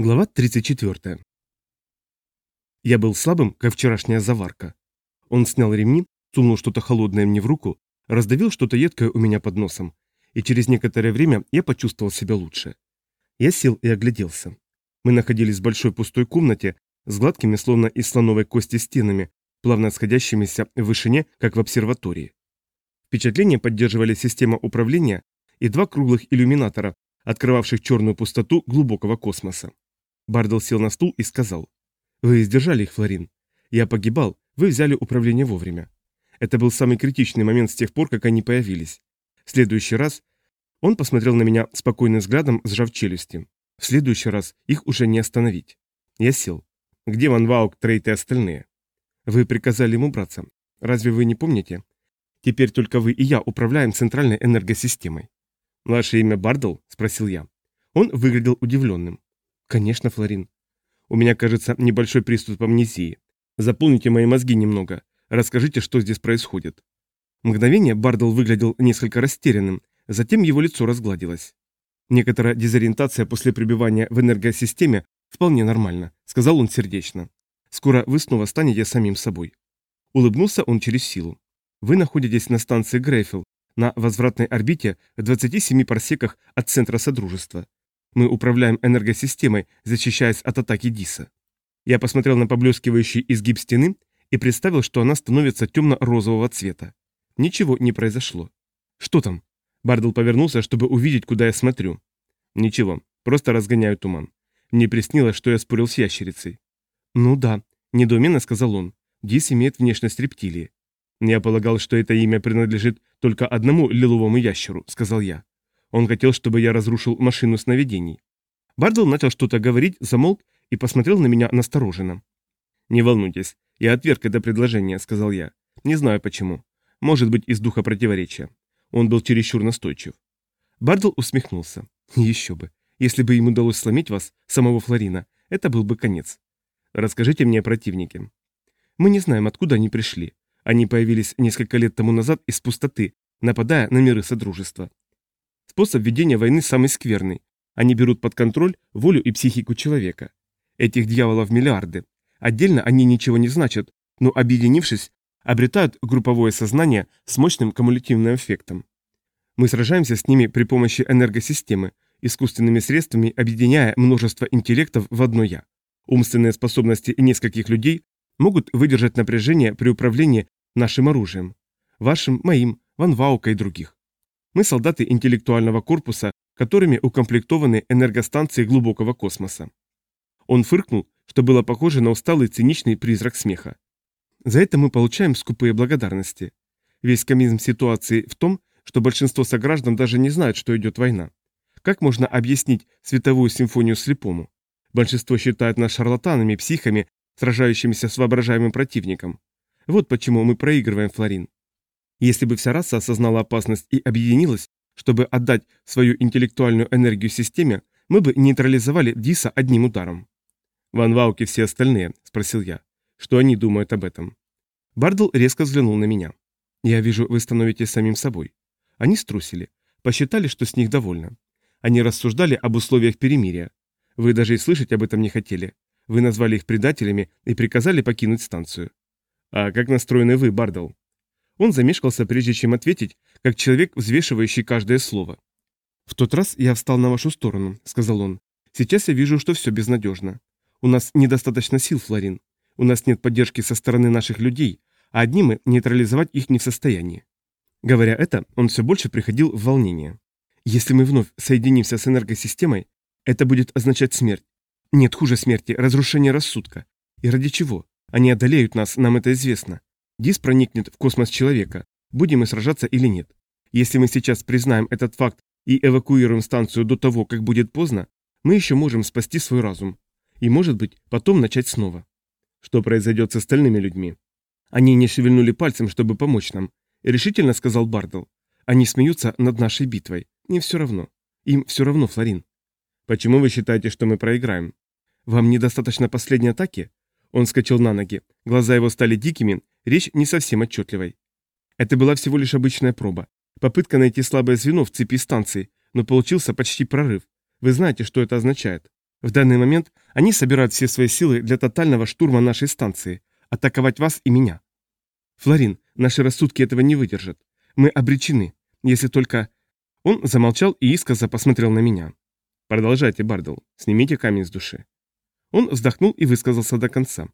Глава 34. Я был слабым, как вчерашняя заварка. Он снял ремни, сунул что-то холодное мне в руку, раздавил что-то едкое у меня под носом, и через некоторое время я почувствовал себя лучше. Я сел и огляделся. Мы находились в большой пустой комнате с гладкими, словно из слоновой кости стенами, плавно сходящимися в вышине, как в обсерватории. Впечатление поддерживали система управления и два круглых иллюминатора, открывавших черную пустоту глубокого космоса. Бардл сел на стул и сказал. «Вы сдержали их, Флорин. Я погибал, вы взяли управление вовремя. Это был самый критичный момент с тех пор, как они появились. В следующий раз...» Он посмотрел на меня спокойным взглядом, сжав челюсти. «В следующий раз их уже не остановить». Я сел. «Где Ван Ваук, Трейт и остальные?» «Вы приказали ему убраться. Разве вы не помните? Теперь только вы и я управляем центральной энергосистемой». «Ваше имя Бардл?» – спросил я. Он выглядел удивленным. «Конечно, Флорин. У меня, кажется, небольшой приступ амнезии. Заполните мои мозги немного. Расскажите, что здесь происходит». Мгновение Бардл выглядел несколько растерянным, затем его лицо разгладилось. «Некоторая дезориентация после пребывания в энергосистеме вполне нормально», — сказал он сердечно. «Скоро вы снова станете самим собой». Улыбнулся он через силу. «Вы находитесь на станции Грейфилл, на возвратной орбите в 27 парсеках от центра Содружества. Мы управляем энергосистемой, защищаясь от атаки Диса. Я посмотрел на поблескивающий изгиб стены и представил, что она становится темно-розового цвета. Ничего не произошло. Что там? Бардл повернулся, чтобы увидеть, куда я смотрю. Ничего, просто разгоняю туман. Мне приснилось, что я спорил с ящерицей. Ну да, недоуменно сказал он. Дис имеет внешность рептилии. Я полагал, что это имя принадлежит только одному лиловому ящеру, сказал я. Он хотел, чтобы я разрушил машину сновидений. Бардл начал что-то говорить, замолк и посмотрел на меня настороженно. «Не волнуйтесь, я отверг это предложение», — сказал я. «Не знаю почему. Может быть, из духа противоречия». Он был чересчур настойчив. Бардл усмехнулся. «Еще бы. Если бы ему удалось сломить вас, самого Флорина, это был бы конец. Расскажите мне о противнике». «Мы не знаем, откуда они пришли. Они появились несколько лет тому назад из пустоты, нападая на миры Содружества. Способ ведения войны самый скверный. Они берут под контроль волю и психику человека. Этих дьяволов миллиарды. Отдельно они ничего не значат, но объединившись, обретают групповое сознание с мощным кумулятивным эффектом. Мы сражаемся с ними при помощи энергосистемы, искусственными средствами объединяя множество интеллектов в одно «я». Умственные способности нескольких людей могут выдержать напряжение при управлении нашим оружием. Вашим, моим, Ван Ваука и других. Мы солдаты интеллектуального корпуса, которыми укомплектованы энергостанции глубокого космоса. Он фыркнул, что было похоже на усталый циничный призрак смеха. За это мы получаем скупые благодарности. Весь комизм ситуации в том, что большинство сограждан даже не знают, что идет война. Как можно объяснить световую симфонию слепому? Большинство считает нас шарлатанами, психами, сражающимися с воображаемым противником. Вот почему мы проигрываем, Флорин. Если бы вся раса осознала опасность и объединилась, чтобы отдать свою интеллектуальную энергию системе, мы бы нейтрализовали Диса одним ударом. «Ван Ваук все остальные», — спросил я. «Что они думают об этом?» Бардл резко взглянул на меня. «Я вижу, вы становитесь самим собой». Они струсили. Посчитали, что с них довольно. Они рассуждали об условиях перемирия. Вы даже и слышать об этом не хотели. Вы назвали их предателями и приказали покинуть станцию. А как настроены вы, Бардл? Он замешкался, прежде чем ответить, как человек, взвешивающий каждое слово. «В тот раз я встал на вашу сторону», — сказал он. «Сейчас я вижу, что все безнадежно. У нас недостаточно сил, Флорин. У нас нет поддержки со стороны наших людей, а одни мы нейтрализовать их не в состоянии». Говоря это, он все больше приходил в волнение. «Если мы вновь соединимся с энергосистемой, это будет означать смерть. Нет, хуже смерти, разрушение рассудка. И ради чего? Они одолеют нас, нам это известно. Дис проникнет в космос человека, будем мы сражаться или нет. Если мы сейчас признаем этот факт и эвакуируем станцию до того, как будет поздно, мы еще можем спасти свой разум. И, может быть, потом начать снова. Что произойдет с остальными людьми? Они не шевельнули пальцем, чтобы помочь нам. Решительно сказал Бардл. Они смеются над нашей битвой. Им все равно. Им все равно, Флорин. Почему вы считаете, что мы проиграем? Вам недостаточно последней атаки? Он скачал на ноги. Глаза его стали дикими, речь не совсем отчетливой. Это была всего лишь обычная проба. Попытка найти слабое звено в цепи станции, но получился почти прорыв. Вы знаете, что это означает. В данный момент они собирают все свои силы для тотального штурма нашей станции, атаковать вас и меня. Флорин, наши рассудки этого не выдержат. Мы обречены, если только... Он замолчал и искоса посмотрел на меня. Продолжайте, Бардл, снимите камень с души. Он вздохнул и высказался до конца.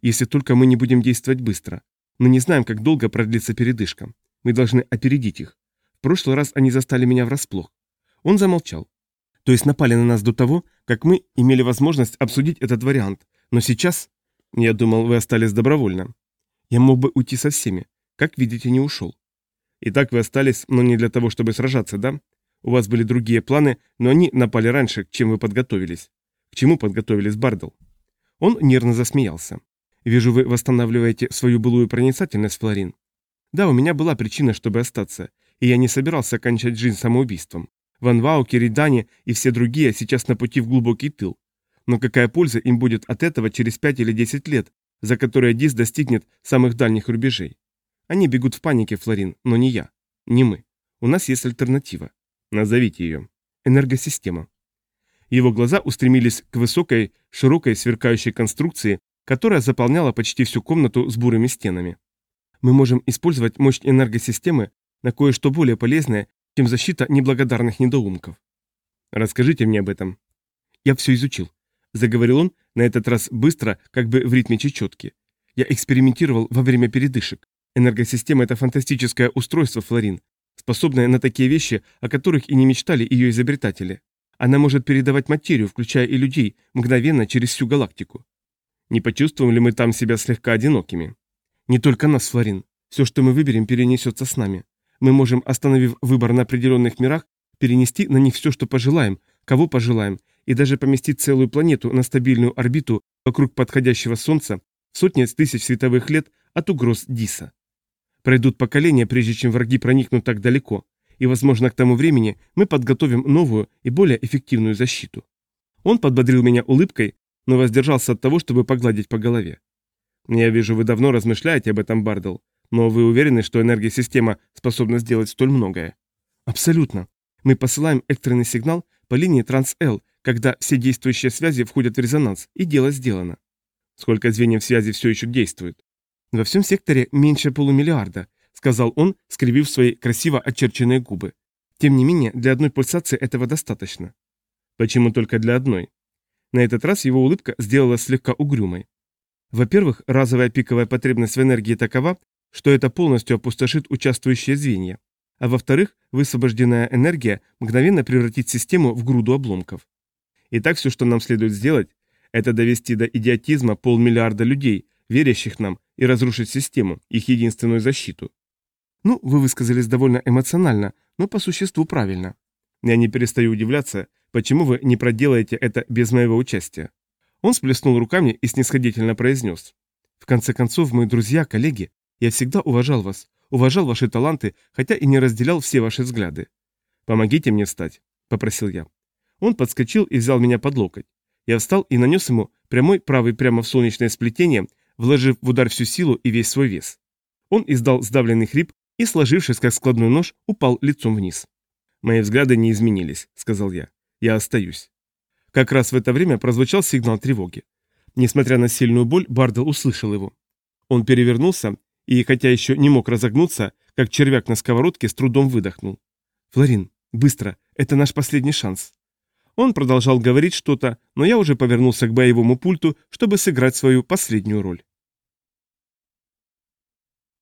Если только мы не будем действовать быстро. Мы не знаем, как долго продлится передышка. Мы должны опередить их. В прошлый раз они застали меня врасплох. Он замолчал. То есть напали на нас до того, как мы имели возможность обсудить этот вариант. Но сейчас... Я думал, вы остались добровольно. Я мог бы уйти со всеми. Как видите, не ушел. Итак, вы остались, но не для того, чтобы сражаться, да? У вас были другие планы, но они напали раньше, чем вы подготовились. К чему подготовились, Бардл? Он нервно засмеялся. Вижу, вы восстанавливаете свою былую проницательность, Флорин. Да, у меня была причина, чтобы остаться, и я не собирался окончать жизнь самоубийством. Ван Вау, Киридани и все другие сейчас на пути в глубокий тыл. Но какая польза им будет от этого через 5 или 10 лет, за которые Дис достигнет самых дальних рубежей? Они бегут в панике, Флорин, но не я, не мы. У нас есть альтернатива. Назовите ее. Энергосистема. Его глаза устремились к высокой, широкой, сверкающей конструкции, которая заполняла почти всю комнату с бурыми стенами. Мы можем использовать мощь энергосистемы на кое-что более полезное, чем защита неблагодарных недоумков. Расскажите мне об этом. Я все изучил. Заговорил он, на этот раз быстро, как бы в ритме чечетки. Я экспериментировал во время передышек. Энергосистема – это фантастическое устройство, Флорин, способное на такие вещи, о которых и не мечтали ее изобретатели. Она может передавать материю, включая и людей, мгновенно через всю галактику. Не почувствуем ли мы там себя слегка одинокими? Не только нас, Флорин. Все, что мы выберем, перенесется с нами. Мы можем, остановив выбор на определенных мирах, перенести на них все, что пожелаем, кого пожелаем, и даже поместить целую планету на стабильную орбиту вокруг подходящего Солнца сотни тысяч световых лет от угроз Диса. Пройдут поколения, прежде чем враги проникнут так далеко, и, возможно, к тому времени мы подготовим новую и более эффективную защиту. Он подбодрил меня улыбкой, но воздержался от того, чтобы погладить по голове. «Я вижу, вы давно размышляете об этом, Бардел, но вы уверены, что энергосистема способна сделать столь многое?» «Абсолютно. Мы посылаем экстренный сигнал по линии Транс-Л, когда все действующие связи входят в резонанс, и дело сделано». «Сколько звеньев связи все еще действует?» «Во всем секторе меньше полумиллиарда», сказал он, скривив свои красиво очерченные губы. «Тем не менее, для одной пульсации этого достаточно». «Почему только для одной?» На этот раз его улыбка сделалась слегка угрюмой. Во-первых, разовая пиковая потребность в энергии такова, что это полностью опустошит участвующие звенья. А во-вторых, высвобожденная энергия мгновенно превратит систему в груду обломков. Итак, все, что нам следует сделать, это довести до идиотизма полмиллиарда людей, верящих нам, и разрушить систему, их единственную защиту. Ну, вы высказались довольно эмоционально, но по существу правильно. Я не перестаю удивляться, почему вы не проделаете это без моего участия. Он сплеснул руками и снисходительно произнес. В конце концов, мои друзья, коллеги, я всегда уважал вас, уважал ваши таланты, хотя и не разделял все ваши взгляды. Помогите мне встать, попросил я. Он подскочил и взял меня под локоть. Я встал и нанес ему прямой правый прямо в солнечное сплетение, вложив в удар всю силу и весь свой вес. Он издал сдавленный хрип и, сложившись как складной нож, упал лицом вниз. «Мои взгляды не изменились», — сказал я. «Я остаюсь». Как раз в это время прозвучал сигнал тревоги. Несмотря на сильную боль, Бардел услышал его. Он перевернулся и, хотя еще не мог разогнуться, как червяк на сковородке, с трудом выдохнул. «Флорин, быстро, это наш последний шанс». Он продолжал говорить что-то, но я уже повернулся к боевому пульту, чтобы сыграть свою последнюю роль.